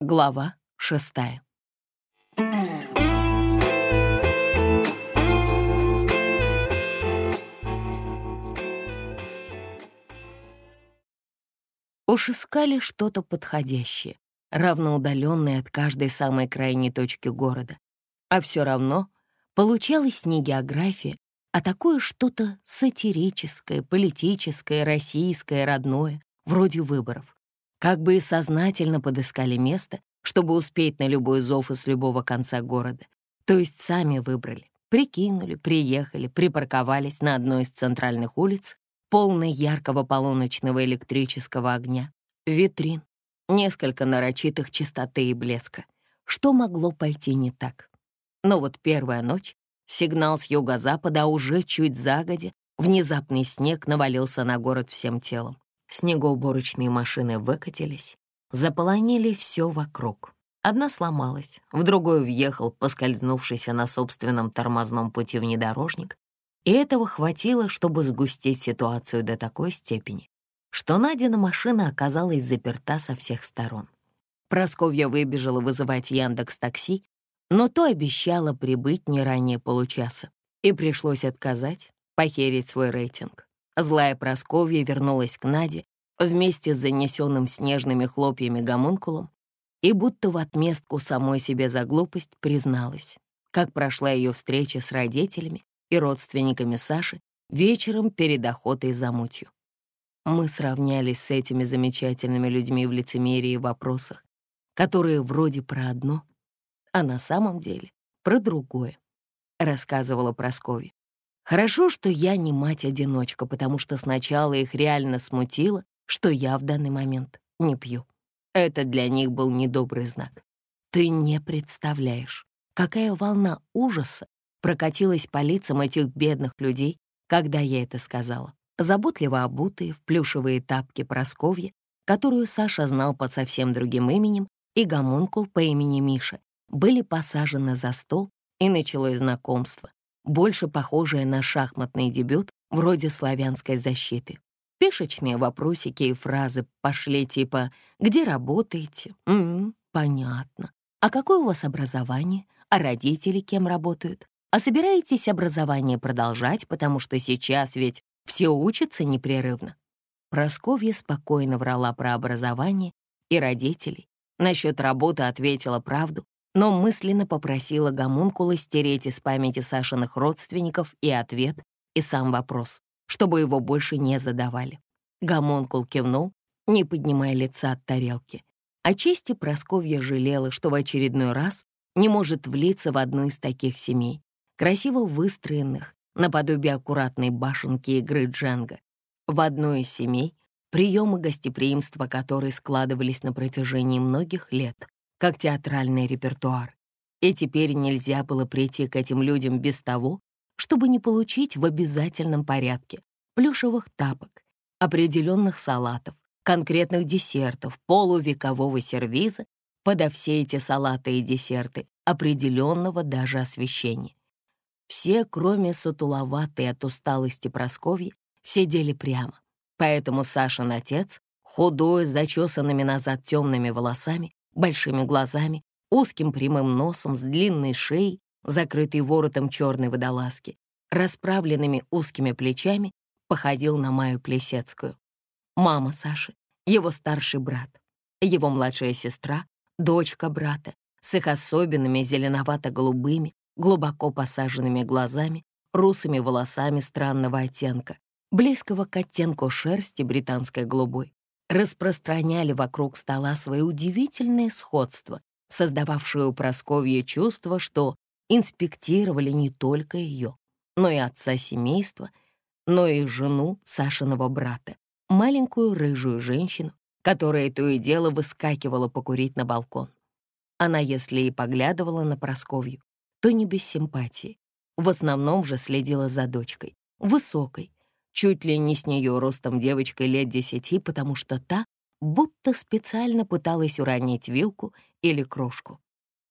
Глава шестая. Уж искали что-то подходящее, равноудаленное от каждой самой крайней точки города. А все равно получалось не география, а такое что-то сатирическое, политическое, российское, родное, вроде выборов. Как бы и сознательно подыскали место, чтобы успеть на любой зов из любого конца города. То есть сами выбрали, прикинули, приехали, припарковались на одной из центральных улиц, полной яркого полуночного электрического огня, витрин, несколько нарочитых чистоты и блеска. Что могло пойти не так? Но вот первая ночь Сигнал с юго-запада, а уже чуть загодя, внезапный снег навалился на город всем телом. Снегоуборочные машины выкатились, заполонили все вокруг. Одна сломалась, в другую въехал поскользнувшийся на собственном тормозном пути внедорожник, и этого хватило, чтобы сгустить ситуацию до такой степени, что Надина машина оказалась заперта со всех сторон. Просковья выбежала вызывать Яндекс Такси, но то обещала прибыть не ранее получаса, и пришлось отказать, похерить свой рейтинг. Злая Просковья вернулась к Наде вместе с занесенным снежными хлопьями гомункулом и будто в отместку самой себе за глупость призналась, как прошла ее встреча с родителями и родственниками Саши вечером перед охотой за мутью. Мы сравнялись с этими замечательными людьми в лицемерии и вопросах, которые вроде про одно — а на самом деле про другое», — рассказывала Прасковья. «Хорошо, что я не мать-одиночка, потому что сначала их реально смутило, что я в данный момент не пью. Это для них был недобрый знак. Ты не представляешь, какая волна ужаса прокатилась по лицам этих бедных людей, когда я это сказала. Заботливо обутые в плюшевые тапки Просковья, которую Саша знал под совсем другим именем, и гомункул по имени Миша, были посажены за стол, и началось знакомство, больше похожее на шахматный дебют вроде славянской защиты. Пешечные вопросики и фразы пошли типа «Где работаете?» «М -м, «Понятно. А какое у вас образование? А родители кем работают? А собираетесь образование продолжать, потому что сейчас ведь все учатся непрерывно?» Просковья спокойно врала про образование и родителей. Насчет работы ответила правду, но мысленно попросила гомункула стереть из памяти Сашиных родственников и ответ, и сам вопрос, чтобы его больше не задавали. Гомункул кивнул, не поднимая лица от тарелки. О чести Просковья жалела, что в очередной раз не может влиться в одну из таких семей, красиво выстроенных, наподобие аккуратной башенки игры Дженга. В одной из семей, приемы гостеприимства которой складывались на протяжении многих лет, как театральный репертуар. И теперь нельзя было прийти к этим людям без того, чтобы не получить в обязательном порядке плюшевых тапок, определенных салатов, конкретных десертов, полувекового сервиза, подо все эти салаты и десерты, определенного даже освещения. Все, кроме сутуловатой от усталости Просковьи, сидели прямо. Поэтому Сашин отец, худой, с зачесанными назад темными волосами, большими глазами, узким прямым носом с длинной шеей, закрытой воротом черной водолазки, расправленными узкими плечами, походил на Маю Плесецкую. Мама Саши, его старший брат, его младшая сестра, дочка брата, с их особенными зеленовато-голубыми, глубоко посаженными глазами, русыми волосами странного оттенка, близкого к оттенку шерсти британской голубой, распространяли вокруг стола свои удивительные сходства, создававшие у Просковья чувство, что инспектировали не только ее, но и отца семейства, но и жену Сашиного брата, маленькую рыжую женщину, которая то и дело выскакивала покурить на балкон. Она, если и поглядывала на Просковью, то не без симпатии. В основном же следила за дочкой, высокой, чуть ли не с нее ростом девочкой лет десяти, потому что та будто специально пыталась уронить вилку или крошку.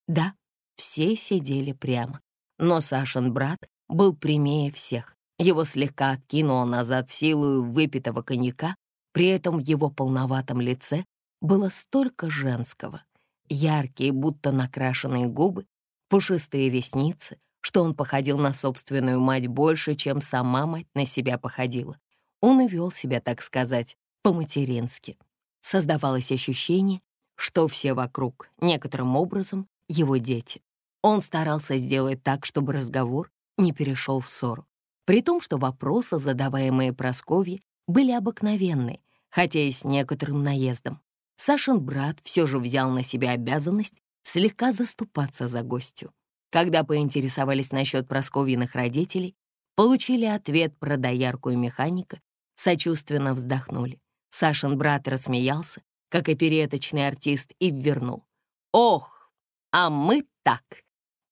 Да, все сидели прямо, но Сашин брат был прямее всех. Его слегка откинуло назад силою выпитого коньяка, при этом в его полноватом лице было столько женского, яркие, будто накрашенные губы, пушистые ресницы, что он походил на собственную мать больше, чем сама мать на себя походила. Он и вел себя, так сказать, по-матерински. Создавалось ощущение, что все вокруг, некоторым образом, его дети. Он старался сделать так, чтобы разговор не перешел в ссору. При том, что вопросы, задаваемые Просковье, были обыкновенные, хотя и с некоторым наездом. Сашин брат все же взял на себя обязанность слегка заступаться за гостю. Когда поинтересовались насчет Просковьиных родителей, получили ответ про доярку и механика, сочувственно вздохнули. Сашин брат рассмеялся, как и переточный артист, и ввернул. «Ох, а мы так!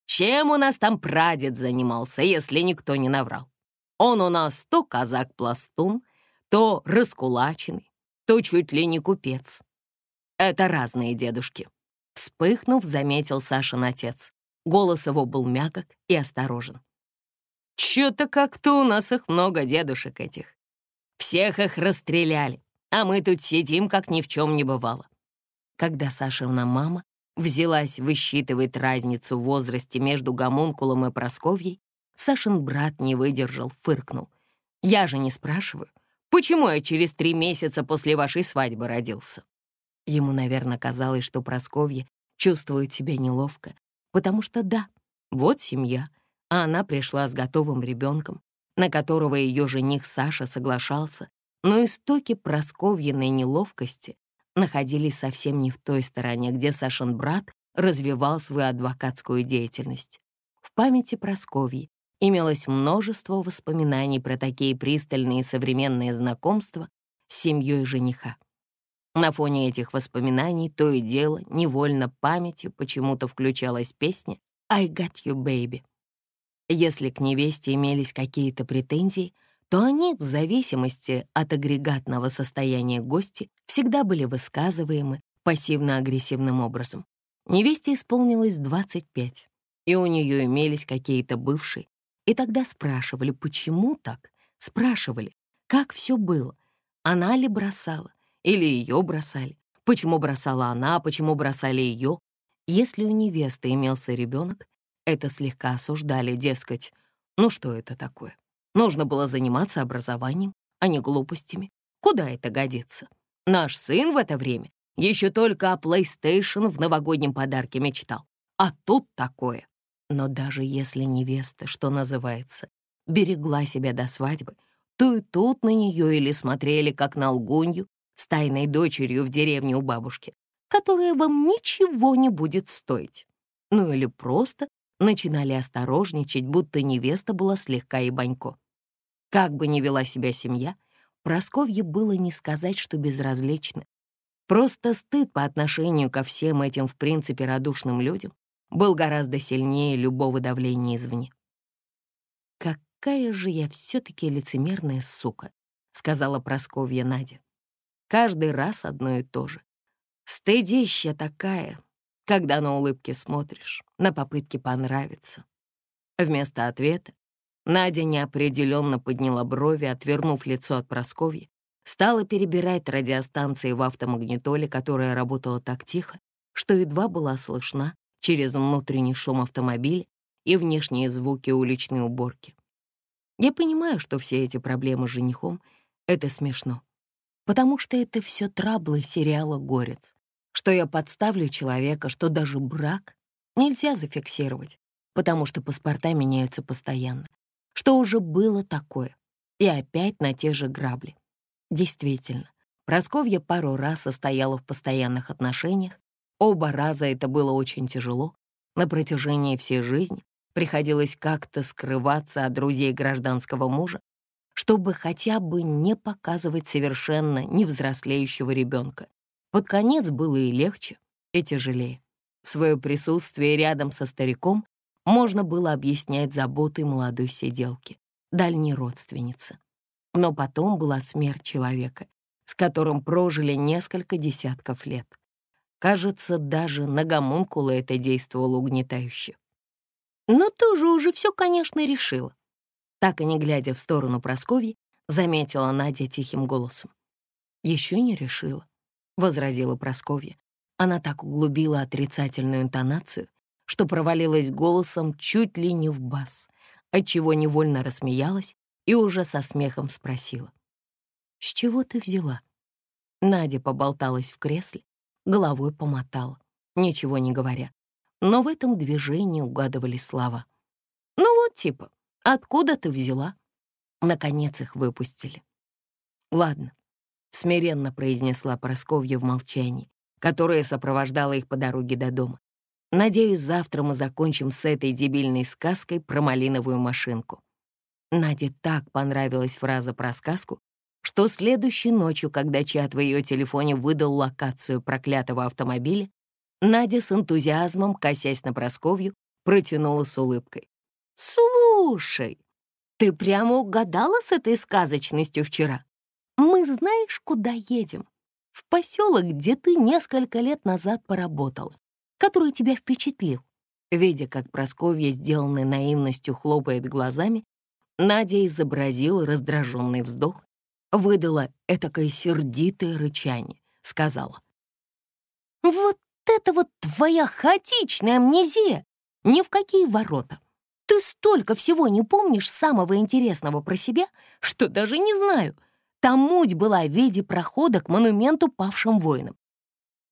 Чем у нас там прадед занимался, если никто не наврал? Он у нас то казак-пластун, то раскулаченный, то чуть ли не купец. Это разные дедушки. Вспыхнув, заметил Сашин отец. Голос его был мягок и осторожен. «Чё-то как-то у нас их много, дедушек этих. Всех их расстреляли, а мы тут сидим, как ни в чем не бывало». Когда Сашина мама взялась высчитывать разницу в возрасте между гомункулом и Просковьей, Сашин брат не выдержал, фыркнул. «Я же не спрашиваю, почему я через три месяца после вашей свадьбы родился?» Ему, наверное, казалось, что Просковья чувствует себя неловко, потому что да, вот семья, а она пришла с готовым ребенком, на которого ее жених Саша соглашался, но истоки Просковьиной неловкости находились совсем не в той стороне, где Сашин брат развивал свою адвокатскую деятельность. В памяти Просковьи имелось множество воспоминаний про такие пристальные современные знакомства с семьей жениха. На фоне этих воспоминаний то и дело, невольно памятью почему-то включалась песня «I got you, baby». Если к невесте имелись какие-то претензии, то они, в зависимости от агрегатного состояния гости, всегда были высказываемы пассивно-агрессивным образом. Невесте исполнилось 25, и у нее имелись какие-то бывшие, и тогда спрашивали, почему так? Спрашивали, как все было, она ли бросала, или ее бросали? Почему бросала она, почему бросали ее? Если у невесты имелся ребенок, это слегка осуждали, дескать, ну что это такое? Нужно было заниматься образованием, а не глупостями. Куда это годится? Наш сын в это время еще только о PlayStation в новогоднем подарке мечтал. А тут такое. Но даже если невеста, что называется, берегла себя до свадьбы, то и тут на нее или смотрели, как на лгунью, с тайной дочерью в деревне у бабушки, которая вам ничего не будет стоить. Ну или просто начинали осторожничать, будто невеста была слегка ебанько. Как бы ни вела себя семья, Просковье было не сказать, что безразлично. Просто стыд по отношению ко всем этим, в принципе, радушным людям был гораздо сильнее любого давления извне. «Какая же я все-таки лицемерная сука», — сказала Просковья Надя. Каждый раз одно и то же. Стыдища такая, когда на улыбки смотришь, на попытки понравиться. Вместо ответа Надя неопределенно подняла брови, отвернув лицо от Просковья, стала перебирать радиостанции в автомагнитоле, которая работала так тихо, что едва была слышна через внутренний шум автомобиля и внешние звуки уличной уборки. Я понимаю, что все эти проблемы с женихом — это смешно потому что это все траблы сериала «Горец», что я подставлю человека, что даже брак нельзя зафиксировать, потому что паспорта меняются постоянно, что уже было такое, и опять на те же грабли. Действительно, Просковья пару раз состояла в постоянных отношениях, оба раза это было очень тяжело, на протяжении всей жизни приходилось как-то скрываться от друзей гражданского мужа, чтобы хотя бы не показывать совершенно невзрослеющего ребенка. Под конец было и легче, и тяжелее. Свое присутствие рядом со стариком можно было объяснять заботой молодой сиделки, дальней родственницы. Но потом была смерть человека, с которым прожили несколько десятков лет. Кажется, даже на гомункула это действовало угнетающе. «Но ты же уже все, конечно, решила», так и не глядя в сторону Прасковьи, заметила Надя тихим голосом. «Еще не решила», — возразила Прасковья. Она так углубила отрицательную интонацию, что провалилась голосом чуть ли не в бас, отчего невольно рассмеялась и уже со смехом спросила. «С чего ты взяла?» Надя поболталась в кресле, головой помотала, ничего не говоря. Но в этом движении угадывали слова. «Ну вот типа, откуда ты взяла?» Наконец их выпустили. «Ладно», — смиренно произнесла Просковья в молчании, которое сопровождало их по дороге до дома. «Надеюсь, завтра мы закончим с этой дебильной сказкой про малиновую машинку». Наде так понравилась фраза про сказку, что следующей ночью, когда чат в ее телефоне выдал локацию проклятого автомобиля, Надя с энтузиазмом, косясь на Просковью, протянула с улыбкой. «Слушай, ты прямо угадала с этой сказочностью вчера? Мы знаешь, куда едем? В поселок, где ты несколько лет назад поработала, который тебя впечатлил». Видя, как Просковья, сделанной наивностью, хлопает глазами, Надя изобразила раздраженный вздох выдала этакое сердитое рычание, сказала. «Вот это вот твоя хаотичная амнезия! Ни в какие ворота! Ты столько всего не помнишь самого интересного про себя, что даже не знаю. Там муть была в виде прохода к монументу павшим воинам.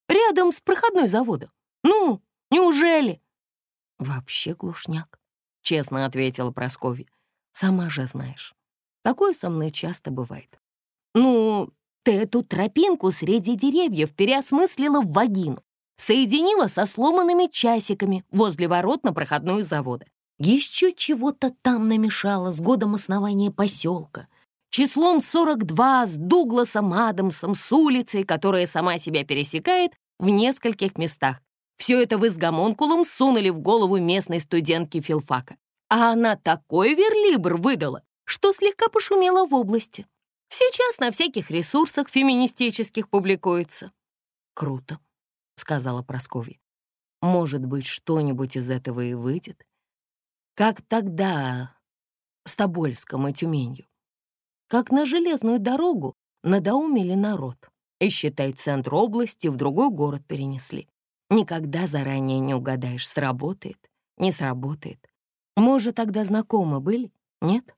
Рядом с проходной заводом. Ну, неужели?» «Вообще глушняк», — честно ответила Прасковья. «Сама же знаешь, такое со мной часто бывает. «Ну, ты эту тропинку среди деревьев переосмыслила в вагину, соединила со сломанными часиками возле ворот на проходную завода. Еще чего-то там намешала с годом основания поселка, числом 42 с Дугласом Адамсом, с улицей, которая сама себя пересекает в нескольких местах. Все это вы с гомонкулом сунули в голову местной студентки филфака. А она такой верлибр выдала, что слегка пошумела в области. Сейчас на всяких ресурсах феминистических публикуется». «Круто», — сказала Прасковья. «Может быть, что-нибудь из этого и выйдет? Как тогда с Тобольском и Тюменью? Как на железную дорогу надоумили народ и, считай, центр области в другой город перенесли. Никогда заранее не угадаешь, сработает, не сработает. Может, тогда знакомы были, нет?»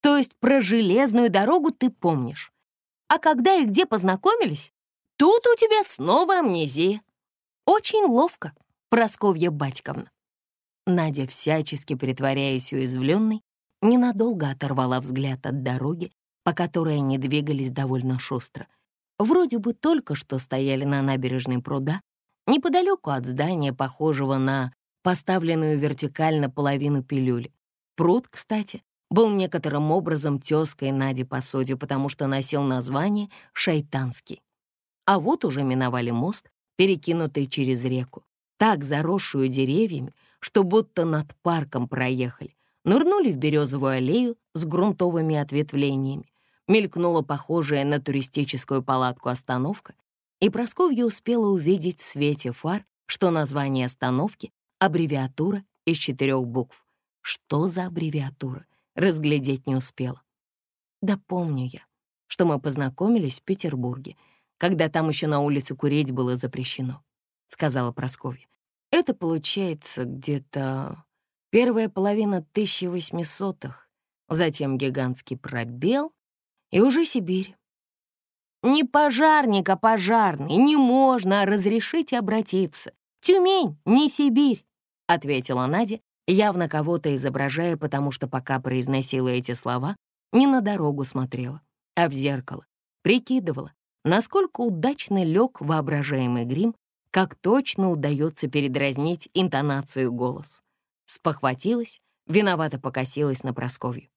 То есть про железную дорогу ты помнишь. А когда и где познакомились, тут у тебя снова амнезия. Очень ловко, Просковья Батьковна. Надя, всячески притворяясь уязвленной, ненадолго оторвала взгляд от дороги, по которой они двигались довольно шустро. Вроде бы только что стояли на набережной пруда, неподалеку от здания, похожего на поставленную вертикально половину пилюли. Пруд, кстати, был некоторым образом тезкой Нади Посоди, потому что носил название «Шайтанский». А вот уже миновали мост, перекинутый через реку, так заросшую деревьями, что будто над парком проехали, нырнули в березовую аллею с грунтовыми ответвлениями, мелькнула похожая на туристическую палатку остановка, и Просковья успела увидеть в свете фар, что название остановки — аббревиатура из четырех букв. Что за аббревиатура? разглядеть не успела. Да помню я, что мы познакомились в Петербурге, когда там еще на улице курить было запрещено, — сказала Прасковья. Это получается где-то первая половина 1800-х, затем гигантский пробел и уже Сибирь. Не пожарник, а пожарный, не можно, разрешите обратиться. Тюмень, не Сибирь, — ответила Надя явно кого-то изображая, потому что пока произносила эти слова, не на дорогу смотрела, а в зеркало, прикидывала, насколько удачно лег воображаемый грим, как точно удается передразнить интонацию голос. Спохватилась, виновато покосилась на Просковью.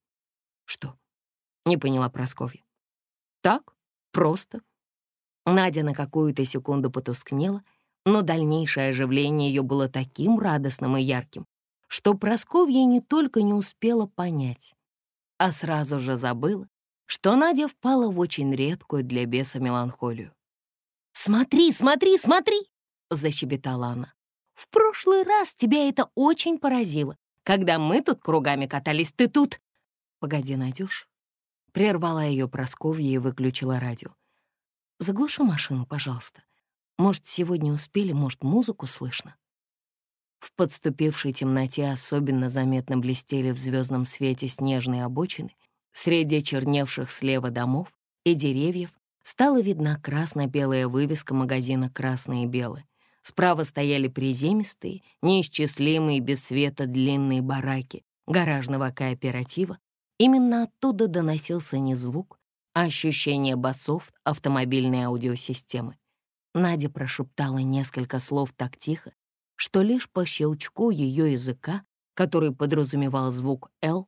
«Что?» — не поняла Просковья. «Так, просто». Надя на какую-то секунду потускнела, но дальнейшее оживление ее было таким радостным и ярким, что Просковья не только не успела понять, а сразу же забыла, что Надя впала в очень редкую для беса меланхолию. «Смотри, смотри, смотри!» — защебетала она. «В прошлый раз тебя это очень поразило. Когда мы тут кругами катались, ты тут...» «Погоди, Надюш». Прервала ее Просковья и выключила радио. «Заглуши машину, пожалуйста. Может, сегодня успели, может, музыку слышно? В подступившей темноте особенно заметно блестели в звездном свете снежные обочины. Среди черневших слева домов и деревьев стала видна красно-белая вывеска магазина «Красные и белые». Справа стояли приземистые, неисчислимые без света длинные бараки гаражного кооператива. Именно оттуда доносился не звук, а ощущение басов автомобильной аудиосистемы. Надя прошептала несколько слов так тихо, что лишь по щелчку ее языка, который подразумевал звук «Л»,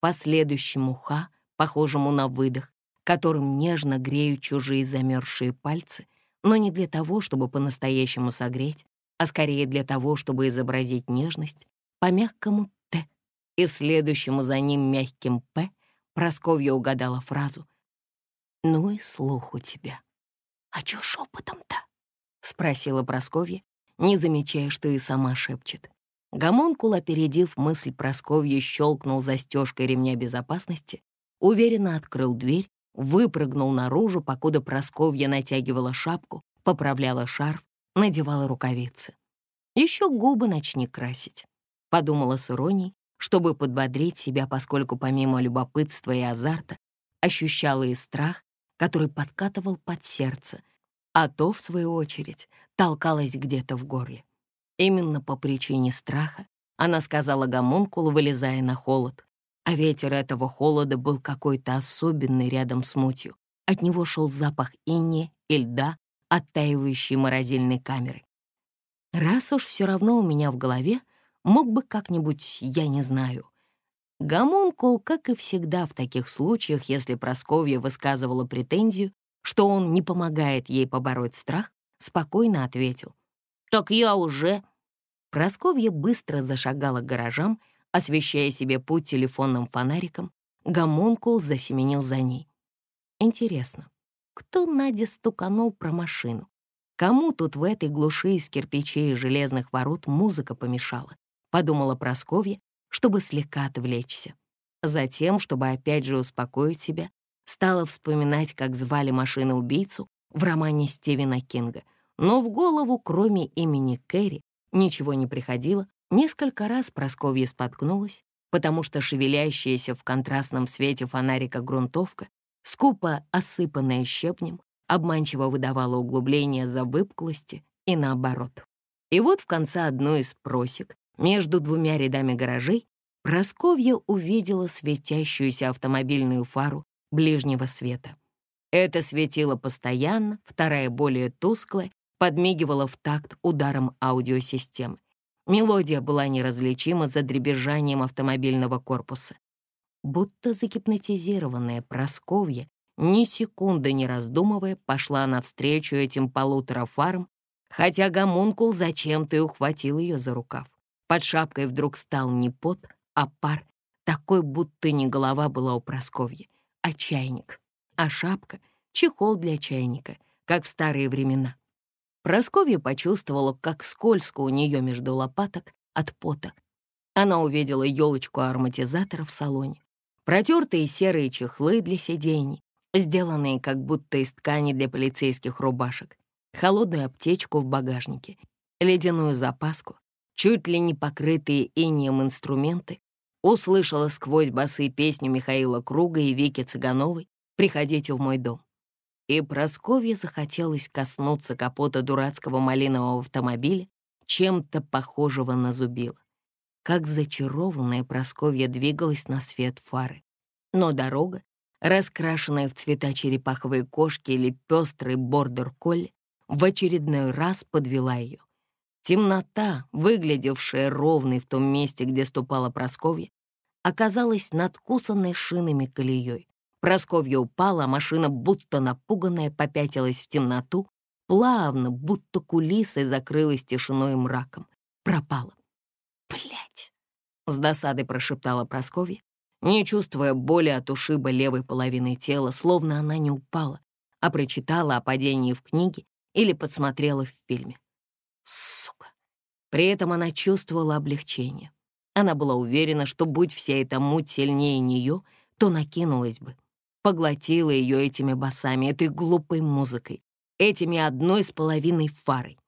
последующему «Х», похожему на выдох, которым нежно греют чужие замерзшие пальцы, но не для того, чтобы по-настоящему согреть, а скорее для того, чтобы изобразить нежность по мягкому «Т» и следующему за ним мягким «П» Просковья угадала фразу «Ну и слух у тебя». «А чё шепотом-то?» — спросила Просковья, не замечая, что и сама шепчет. Гомункул, опередив мысль Просковьи, щелкнул застежкой ремня безопасности, уверенно открыл дверь, выпрыгнул наружу, покуда Просковья натягивала шапку, поправляла шарф, надевала рукавицы. Еще губы начни красить, подумала с иронией, чтобы подбодрить себя, поскольку помимо любопытства и азарта ощущала и страх, который подкатывал под сердце — а то, в свою очередь, толкалась где-то в горле. Именно по причине страха она сказала гомункулу, вылезая на холод, а ветер этого холода был какой-то особенный рядом с мутью. От него шел запах инея и льда, оттаивающей морозильной камеры. Раз уж все равно у меня в голове, мог бы как-нибудь, я не знаю. Гомункул, как и всегда в таких случаях, если Просковья высказывала претензию, что он не помогает ей побороть страх, спокойно ответил. «Так я уже...» Просковья быстро зашагала к гаражам, освещая себе путь телефонным фонариком. Гомункул засеменил за ней. Интересно, кто Наде стуканул про машину? Кому тут в этой глуши из кирпичей и железных ворот музыка помешала? Подумала Просковья, чтобы слегка отвлечься. Затем, чтобы опять же успокоить себя, Стала вспоминать, как звали машину-убийцу в романе Стивена Кинга. Но в голову, кроме имени Кэрри, ничего не приходило. Несколько раз Просковья споткнулась, потому что шевелящаяся в контрастном свете фонарика грунтовка, скупо осыпанная щепнем, обманчиво выдавала углубление за выпуклости и наоборот. И вот в конце одной из просек между двумя рядами гаражей Просковья увидела светящуюся автомобильную фару ближнего света. Это светило постоянно, вторая более тусклая, подмигивала в такт ударом аудиосистемы. Мелодия была неразличима за дребезжанием автомобильного корпуса. Будто загипнотизированная Просковья, ни секунды не раздумывая, пошла навстречу этим полутора фарам, хотя гомункул зачем-то и ухватил ее за рукав. Под шапкой вдруг стал не пот, а пар, такой, будто не голова была у Просковьи, а чайник, а шапка — чехол для чайника, как в старые времена. Просковья почувствовала, как скользко у нее между лопаток от пота. Она увидела елочку ароматизатора в салоне, протертые серые чехлы для сидений, сделанные как будто из ткани для полицейских рубашек, холодную аптечку в багажнике, ледяную запаску, чуть ли не покрытые инеем инструменты, услышала сквозь басы песню Михаила Круга и Вики Цыгановой «Приходите в мой дом». И Просковье захотелось коснуться капота дурацкого малинового автомобиля, чем-то похожего на зубило. Как зачарованная Просковья двигалась на свет фары. Но дорога, раскрашенная в цвета черепаховой кошки или пестрый бордер-колли, в очередной раз подвела ее. Темнота, выглядевшая ровной в том месте, где ступала Просковья, оказалась надкусанной шинами колеей. Просковья упала, а машина, будто напуганная, попятилась в темноту, плавно, будто кулисой закрылась тишиной и мраком. Пропала. Блять! с досадой прошептала Просковья, не чувствуя боли от ушиба левой половины тела, словно она не упала, а прочитала о падении в книге или подсмотрела в фильме. Сука! При этом она чувствовала облегчение. Она была уверена, что будь вся эта муть сильнее нее, то накинулась бы, поглотила ее этими басами, этой глупой музыкой, этими одной с половиной фарой,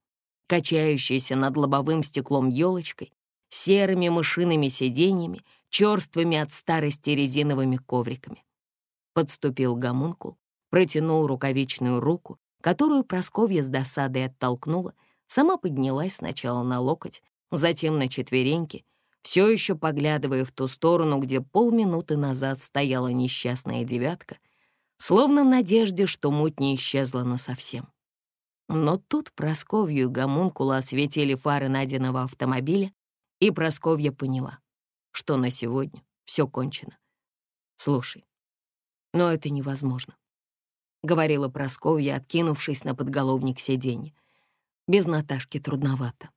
качающейся над лобовым стеклом елочкой, серыми мышиными сиденьями, черствыми от старости резиновыми ковриками. Подступил гомункул, протянул рукавичную руку, которую Просковья с досадой оттолкнула, сама поднялась сначала на локоть, затем на четвереньки, все еще поглядывая в ту сторону, где полминуты назад стояла несчастная девятка, словно в надежде, что муть не исчезла насовсем. Но тут Просковью и Гомункула осветили фары найденного автомобиля, и Просковья поняла, что на сегодня все кончено. «Слушай, но это невозможно», — говорила Просковья, откинувшись на подголовник сиденья. «Без Наташки трудновато.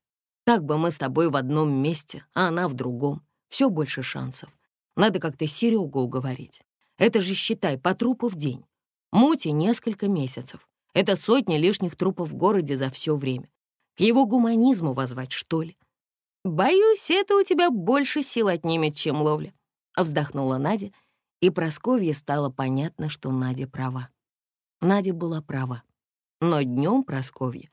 Так бы мы с тобой в одном месте, а она в другом. Все больше шансов. Надо как-то Серегу уговорить. Это же, считай, по трупу в день. Мути несколько месяцев. Это сотни лишних трупов в городе за все время. К его гуманизму возвать, что ли? Боюсь, это у тебя больше сил отнимет, чем ловля. Вздохнула Надя, и Просковье стало понятно, что Надя права. Надя была права. Но днем Просковья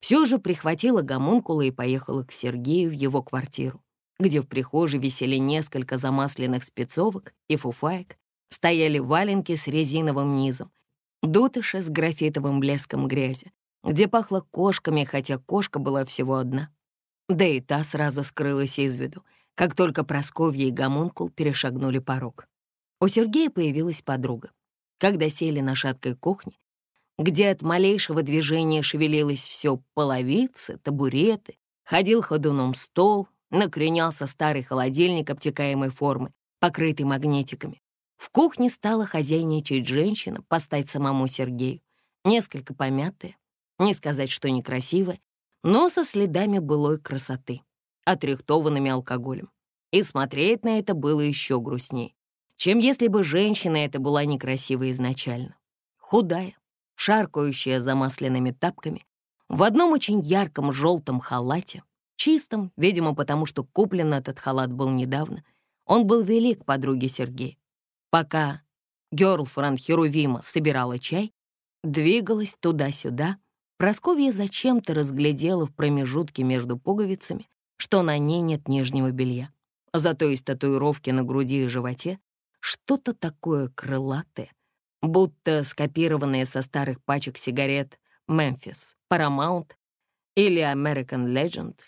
все же прихватила гомункула и поехала к Сергею в его квартиру, где в прихожей висели несколько замасленных спецовок и фуфаек, стояли валенки с резиновым низом, дутыши с графитовым блеском грязи, где пахло кошками, хотя кошка была всего одна. Да и та сразу скрылась из виду, как только Просковья и Гомункул перешагнули порог. У Сергея появилась подруга. Когда сели на шаткой кухне, где от малейшего движения шевелилось все половицы, табуреты, ходил ходуном стол, накренялся старый холодильник обтекаемой формы, покрытый магнитиками. В кухне стала хозяйничать женщина, постать самому Сергею, несколько помятая, не сказать, что некрасивая, но со следами былой красоты, отрихтованными алкоголем. И смотреть на это было еще грустнее, чем если бы женщина эта была некрасивой изначально. Худая, шаркающая замасленными тапками, в одном очень ярком желтом халате, чистом, видимо, потому что куплен этот халат был недавно. Он был велик подруге Сергея. Пока герлфренд Херувима собирала чай, двигалась туда-сюда, Просковья зачем-то разглядела в промежутке между пуговицами, что на ней нет нижнего белья. Зато из татуировки на груди и животе что-то такое крылатое, будто скопированные со старых пачек сигарет «Мемфис», «Paramount» или «American Legend»,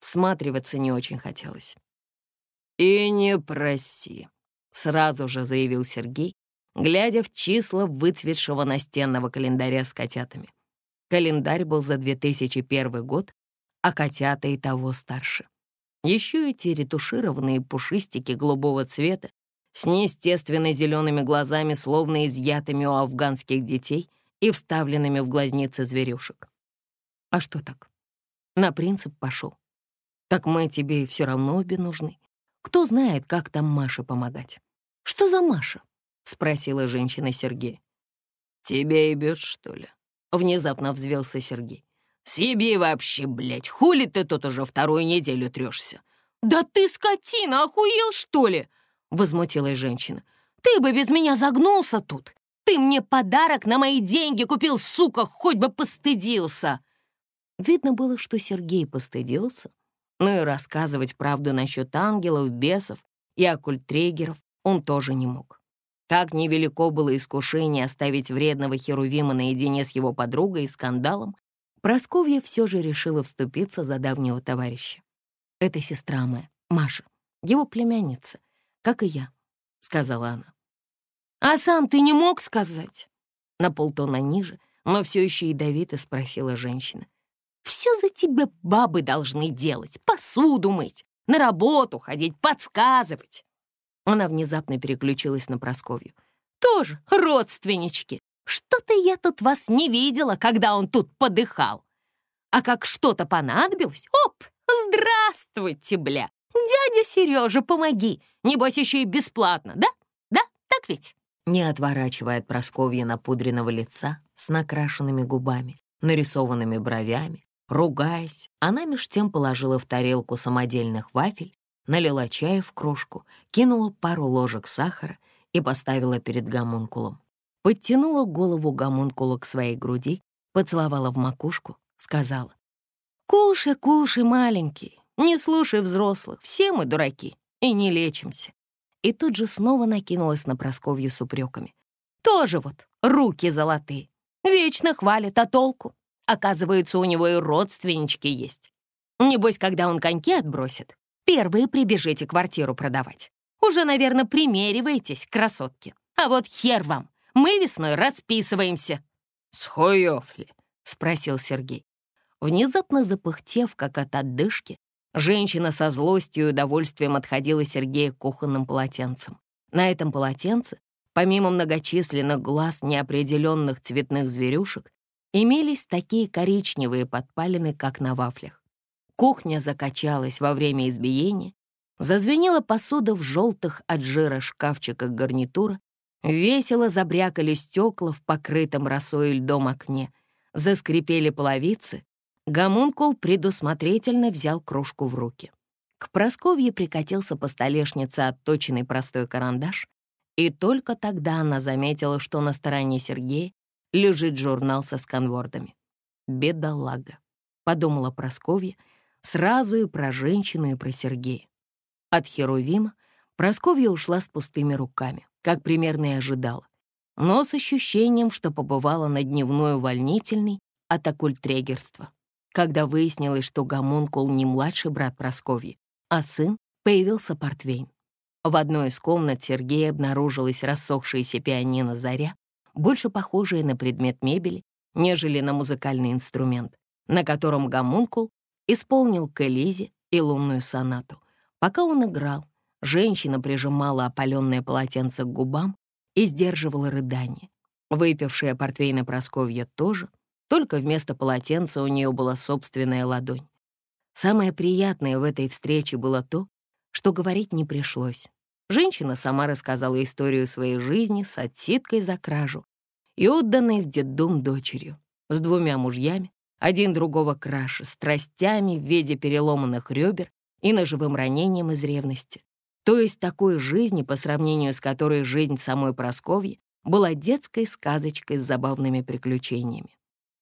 всматриваться не очень хотелось. «И не проси», — сразу же заявил Сергей, глядя в числа выцветшего настенного календаря с котятами. Календарь был за 2001 год, а котята и того старше. Еще эти ретушированные пушистики голубого цвета с неестественно зелеными глазами, словно изъятыми у афганских детей и вставленными в глазницы зверюшек. А что так? На принцип пошел. Так мы тебе все равно обе нужны. Кто знает, как там Маше помогать? Что за Маша? Спросила женщина Сергея. Тебя ебет, что ли? Внезапно взвелся Сергей. Съеби вообще, блядь, хули ты тут уже вторую неделю трешься? Да ты скотина, охуел, что ли? Возмутилась женщина. «Ты бы без меня загнулся тут! Ты мне подарок на мои деньги купил, сука, хоть бы постыдился!» Видно было, что Сергей постыдился, но и рассказывать правду насчет ангелов, бесов и оккультрегеров он тоже не мог. Как невелико было искушение оставить вредного Херувима наедине с его подругой и скандалом, Просковья все же решила вступиться за давнего товарища. Это сестра моя, Маша, его племянница, как и я», — сказала она. «А сам ты не мог сказать?» На полтона ниже, но все еще ядовито спросила женщина. «Все за тебя бабы должны делать, посуду мыть, на работу ходить, подсказывать». Она внезапно переключилась на Просковью. «Тоже родственнички. Что-то я тут вас не видела, когда он тут подыхал. А как что-то понадобилось, оп, здравствуйте, бля, «Дядя Сережа, помоги! Небось, еще и бесплатно, да? Да? Так ведь?» Не отворачивая от Просковья напудренного лица с накрашенными губами, нарисованными бровями, ругаясь, она меж тем положила в тарелку самодельных вафель, налила чая в кружку, кинула пару ложек сахара и поставила перед гомункулом. Подтянула голову гомункула к своей груди, поцеловала в макушку, сказала. «Кушай, кушай, маленький, не слушай взрослых, все мы дураки и не лечимся». И тут же снова накинулась на Просковью с упреками. «Тоже вот руки золотые, вечно хвалит, а толку? Оказывается, у него и родственнички есть. Небось, когда он коньки отбросит, первые прибежите квартиру продавать. Уже, наверное, примериваетесь, красотки. А вот хер вам, мы весной расписываемся». «С хуёв спросил Сергей. Внезапно запыхтев, как от отдышки, женщина со злостью и удовольствием отходила Сергея кухонным полотенцам. На этом полотенце, помимо многочисленных глаз неопределенных цветных зверюшек, имелись такие коричневые подпалины, как на вафлях. Кухня закачалась во время избиения, зазвенела посуда в желтых от жира шкафчиках гарнитура, весело забрякали стекла в покрытом росой льдом окне, заскрипели половицы, гомункул предусмотрительно взял кружку в руки. К Просковье прикатился по столешнице отточенный простой карандаш, и только тогда она заметила, что на стороне Сергея лежит журнал со сканвордами. «Бедолага», — подумала Просковья, сразу и про женщину, и про Сергея. От Херувима Просковья ушла с пустыми руками, как примерно и ожидала, но с ощущением, что побывала на дневной увольнительной от оккультрегерства. Когда выяснилось, что гомункул не младший брат Просковьи, а сын, появился портвейн. В одной из комнат Сергея обнаружилась рассохшаяся пианино «Заря», больше похожая на предмет мебели, нежели на музыкальный инструмент, на котором гомункул исполнил к Элизе и лунную сонату. Пока он играл, женщина прижимала опаленное полотенце к губам и сдерживала рыдание. Выпившая портвейна Просковья тоже, только вместо полотенца у нее была собственная ладонь. Самое приятное в этой встрече было то, что говорить не пришлось. Женщина сама рассказала историю своей жизни с отсидкой за кражу и отданной в детдом дочерью, с двумя мужьями, один другого краше, страстями в виде переломанных ребер и ножевым ранением из ревности. То есть такой жизни, по сравнению с которой жизнь самой Просковьи была детской сказочкой с забавными приключениями.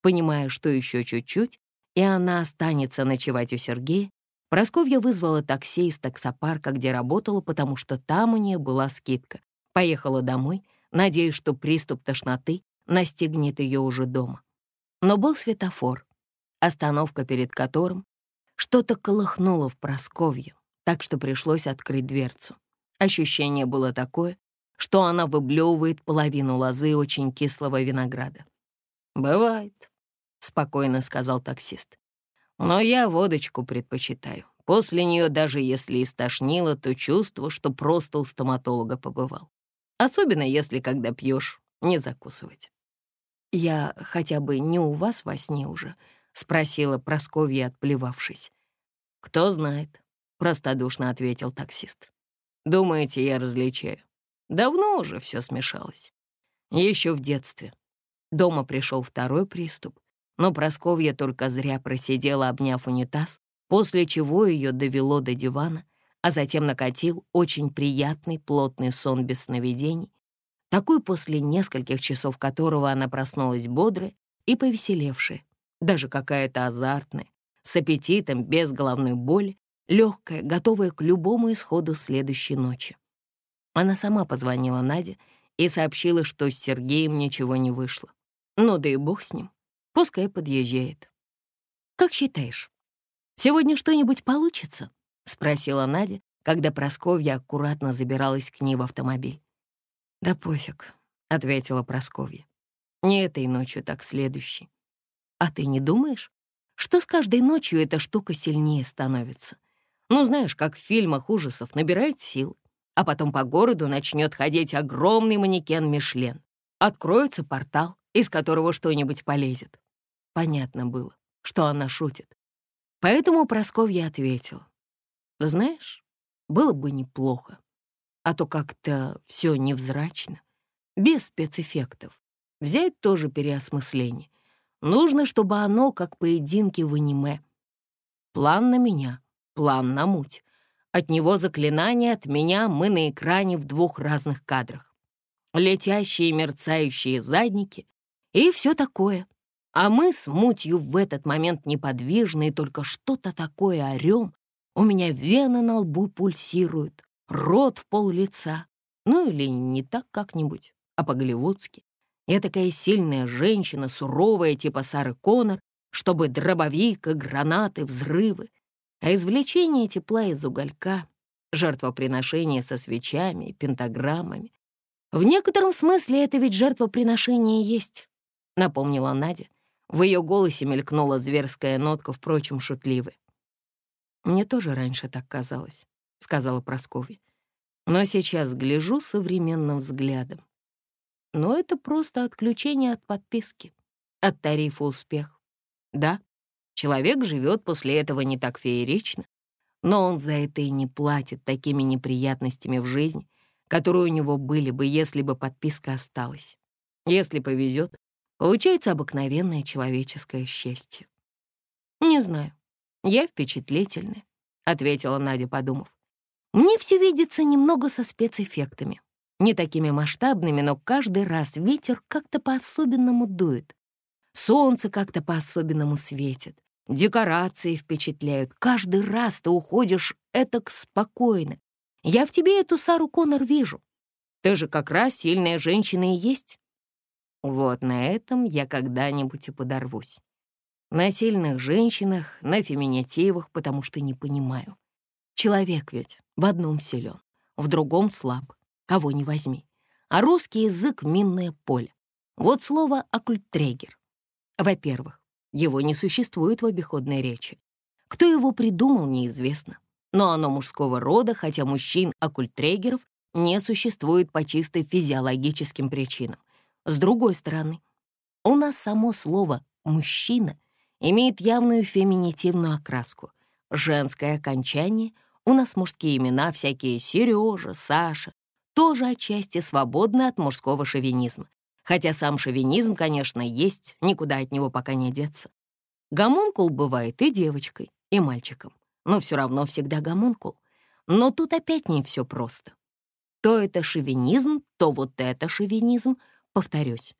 Понимая, что еще чуть-чуть, и она останется ночевать у Сергея, Просковья вызвала такси из таксопарка, где работала, потому что там у нее была скидка. Поехала домой, надеясь, что приступ тошноты настигнет ее уже дома. Но был светофор, остановка перед которым что-то колыхнуло в Просковье, так что пришлось открыть дверцу. Ощущение было такое, что она выблевывает половину лозы очень кислого винограда. «Бывает», — спокойно сказал таксист. Но я водочку предпочитаю. После нее, даже если и стошнило, то чувство, что просто у стоматолога побывал. Особенно если, когда пьешь, не закусывать. «Я хотя бы не у вас во сне уже?» — спросила Просковья, отплевавшись. «Кто знает», — простодушно ответил таксист. «Думаете, я различаю? Давно уже все смешалось. Еще в детстве. Дома пришел второй приступ, но Просковья только зря просидела, обняв унитаз, после чего ее довело до дивана, а затем накатил очень приятный плотный сон без сновидений, такой после нескольких часов которого она проснулась бодрая и повеселевшая, даже какая-то азартная, с аппетитом, без головной боли, легкая, готовая к любому исходу следующей ночи. Она сама позвонила Наде и сообщила, что с Сергеем ничего не вышло. Ну да и бог с ним. Пускай подъезжает. «Как считаешь, сегодня что-нибудь получится?» — спросила Надя, когда Просковья аккуратно забиралась к ней в автомобиль. «Да пофиг», — ответила Просковья. «Не этой ночью, так следующей. А ты не думаешь, что с каждой ночью эта штука сильнее становится? Ну, знаешь, как в фильмах ужасов набирает сил, а потом по городу начнет ходить огромный манекен Мишлен. Откроется портал, из которого что-нибудь полезет. Понятно было, что она шутит. Поэтому Просковья ответила. «Знаешь, было бы неплохо, а то как-то все невзрачно, без спецэффектов. Взять тоже переосмысление. Нужно, чтобы оно, как поединки в аниме. План на меня, план на муть. От него заклинание, от меня мы на экране в двух разных кадрах. Летящие мерцающие задники и все такое. А мы с мутью в этот момент неподвижны, только что-то такое орем. У меня вены на лбу пульсируют, рот в пол лица. Ну или не так как-нибудь, а по-голливудски. Я такая сильная женщина, суровая, типа Сары Коннор, чтобы дробовик и гранаты, взрывы. А извлечение тепла из уголька, жертвоприношение со свечами и пентаграммами. В некотором смысле это ведь жертвоприношение есть, напомнила Надя. В ее голосе мелькнула зверская нотка, впрочем, шутливая. «Мне тоже раньше так казалось», — сказала Прасковья. «Но сейчас гляжу современным взглядом. Но это просто отключение от подписки, от тарифа «Успех». Да, человек живет после этого не так феерично, но он за это и не платит такими неприятностями в жизни, которые у него были бы, если бы подписка осталась. Если повезет, получается обыкновенное человеческое счастье. «Не знаю, я впечатлительная», — ответила Надя, подумав. «Мне все видится немного со спецэффектами. Не такими масштабными, но каждый раз ветер как-то по-особенному дует. Солнце как-то по-особенному светит. Декорации впечатляют. Каждый раз ты уходишь этак спокойно. Я в тебе эту Сару Коннор вижу. Ты же как раз сильная женщина и есть. Вот на этом я когда-нибудь и подорвусь. На сильных женщинах, на феминитивах, потому что не понимаю. Человек ведь в одном силен, в другом слаб, кого не возьми. А русский язык — минное поле. Вот слово «оккультрегер». Во-первых, его не существует в обиходной речи. Кто его придумал, неизвестно. Но оно мужского рода, хотя мужчин-оккультрегеров не существует по чисто физиологическим причинам. С другой стороны, у нас само слово «мужчина» имеет явную феминитивную окраску. Женское окончание, у нас мужские имена, всякие Сережа, Саша, тоже отчасти свободны от мужского шовинизма. Хотя сам шовинизм, конечно, есть, никуда от него пока не деться. Гомункул бывает и девочкой, и мальчиком, но все равно всегда гомункул. Но тут опять не все просто. То это шовинизм, то вот это шовинизм, повторюсь.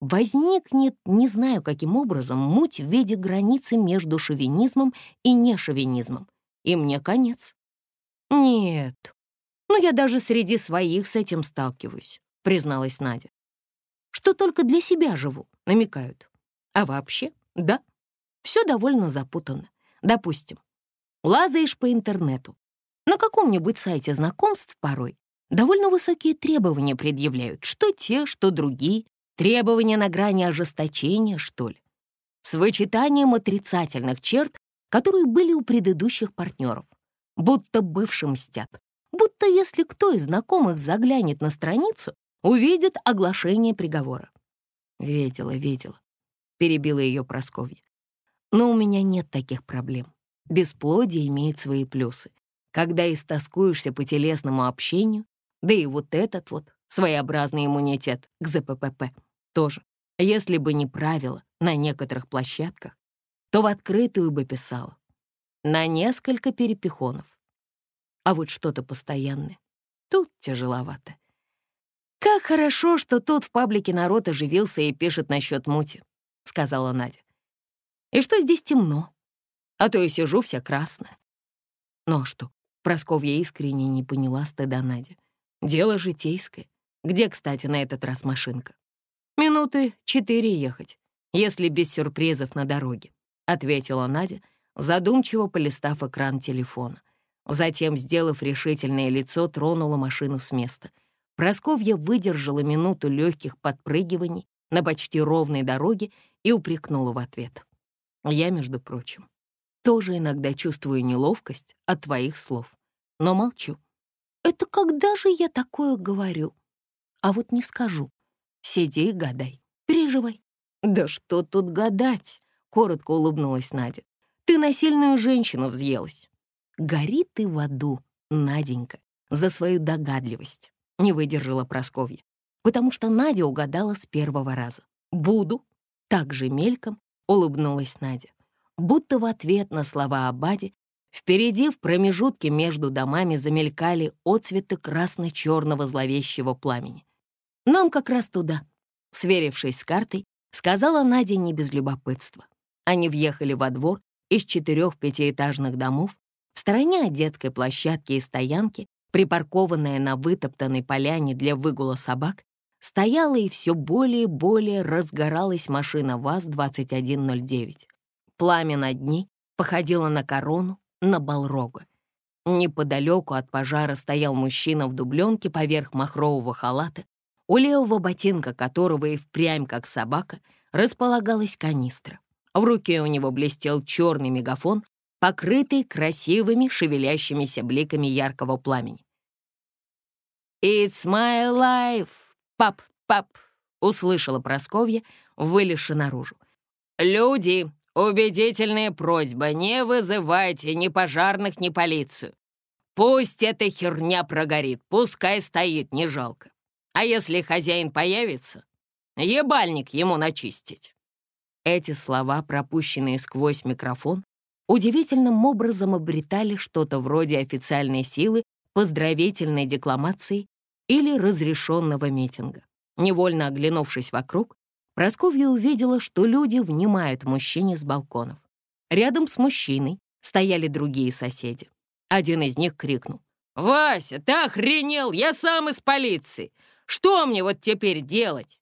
Возникнет, не знаю каким образом, муть в виде границы между шовинизмом и нешовинизмом. И мне конец. Нет, ну я даже среди своих с этим сталкиваюсь призналась Надя. «Что только для себя живу», — намекают. А вообще, да, все довольно запутанно. Допустим, лазаешь по интернету. На каком-нибудь сайте знакомств порой довольно высокие требования предъявляют, что те, что другие, требования на грани ожесточения, что ли. С вычитанием отрицательных черт, которые были у предыдущих партнеров. Будто бывшим мстят. Будто если кто из знакомых заглянет на страницу, увидит оглашение приговора. Видела, видела. Перебила ее Просковья. Но у меня нет таких проблем. Бесплодие имеет свои плюсы. Когда истоскуешься по телесному общению, да и вот этот вот своеобразный иммунитет к ЗППП тоже. Если бы не правило на некоторых площадках, то в открытую бы писала. На несколько перепихонов. А вот что-то постоянное. Тут тяжеловато. «Как хорошо, что тут в паблике народ оживился и пишет насчет мути», — сказала Надя. «И что здесь темно, а то я сижу вся красная». Ну а что, Просковья искренне не поняла стыда Нади. Дело житейское. Где, кстати, на этот раз машинка? Минуты четыре ехать, если без сюрпризов на дороге, ответила Надя, задумчиво полистав экран телефона. Затем, сделав решительное лицо, тронула машину с места — Просковья выдержала минуту легких подпрыгиваний на почти ровной дороге и упрекнула в ответ. «Я, между прочим, тоже иногда чувствую неловкость от твоих слов, но молчу. Это когда же я такое говорю? А вот не скажу. Сиди и гадай, переживай». «Да что тут гадать?» — коротко улыбнулась Надя. «Ты на сильную женщину взъелась». «Гори ты в аду, Наденька, за свою догадливость. — не выдержала Просковья, потому что Надя угадала с первого раза. «Буду», — так же мельком улыбнулась Надя, будто в ответ на слова Абади впереди в промежутке между домами замелькали отцветы красно-черного зловещего пламени. «Нам как раз туда», — сверившись с картой, сказала Надя не без любопытства. Они въехали во двор из четырех пятиэтажных домов. В стороне от детской площадки и стоянки, припаркованная на вытоптанной поляне для выгула собак, стояла и все более и более разгоралась машина ВАЗ-2109. Пламя над ней походило на корону, на балрога. Неподалеку от пожара стоял мужчина в дубленке поверх махрового халата, у левого ботинка которого и впрямь, как собака, располагалась канистра. В руке у него блестел черный мегафон, покрытый красивыми шевелящимися бликами яркого пламени. «It's my life, пап, пап», — услышала Просковья, вылезши наружу. «Люди, убедительная просьба, не вызывайте ни пожарных, ни полицию. Пусть эта херня прогорит, пускай стоит, не жалко. А если хозяин появится, ебальник ему начистить». Эти слова, пропущенные сквозь микрофон, удивительным образом обретали что-то вроде официальной силы поздравительной декламации или разрешенного митинга. Невольно оглянувшись вокруг, Просковья увидела, что люди внимают мужчине с балконов. Рядом с мужчиной стояли другие соседи. Один из них крикнул. «Вася, ты охренел! Я сам из полиции! Что мне вот теперь делать?»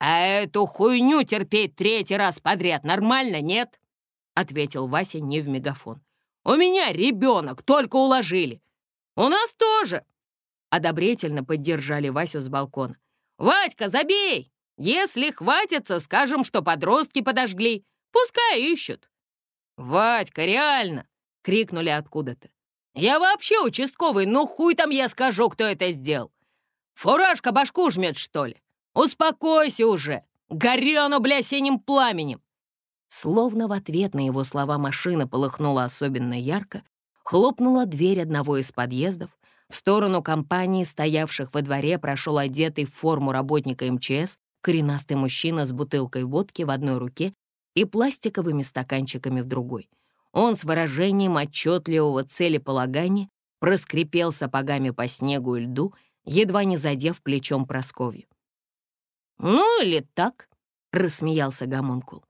«А эту хуйню терпеть третий раз подряд нормально, нет?» — ответил Вася не в мегафон. «У меня ребенок, только уложили. У нас тоже!» Одобрительно поддержали Васю с балкона. «Вадька, забей! Если хватится, скажем, что подростки подожгли. Пускай ищут». «Вадька, реально!» — крикнули откуда-то. «Я вообще участковый, ну хуй там я скажу, кто это сделал. Фуражка башку жмет, что ли? Успокойся уже! Гори оно, бля, синим пламенем!» Словно в ответ на его слова машина полыхнула особенно ярко, хлопнула дверь одного из подъездов, в сторону компании, стоявших во дворе, прошел одетый в форму работника МЧС коренастый мужчина с бутылкой водки в одной руке и пластиковыми стаканчиками в другой. Он с выражением отчетливого целеполагания проскрипел сапогами по снегу и льду, едва не задев плечом Просковью. «Ну или так», — рассмеялся Гомункул.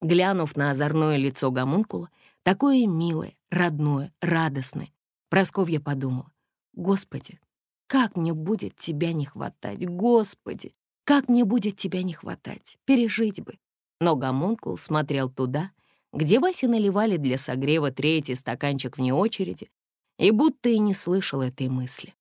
Глянув на озорное лицо Гомункула, такое милое, родное, радостное, Просковья подумала, «Господи, как мне будет тебя не хватать, Господи, как мне будет тебя не хватать, пережить бы». Но Гомункул смотрел туда, где Васе наливали для согрева третий стаканчик вне очереди, и будто и не слышал этой мысли.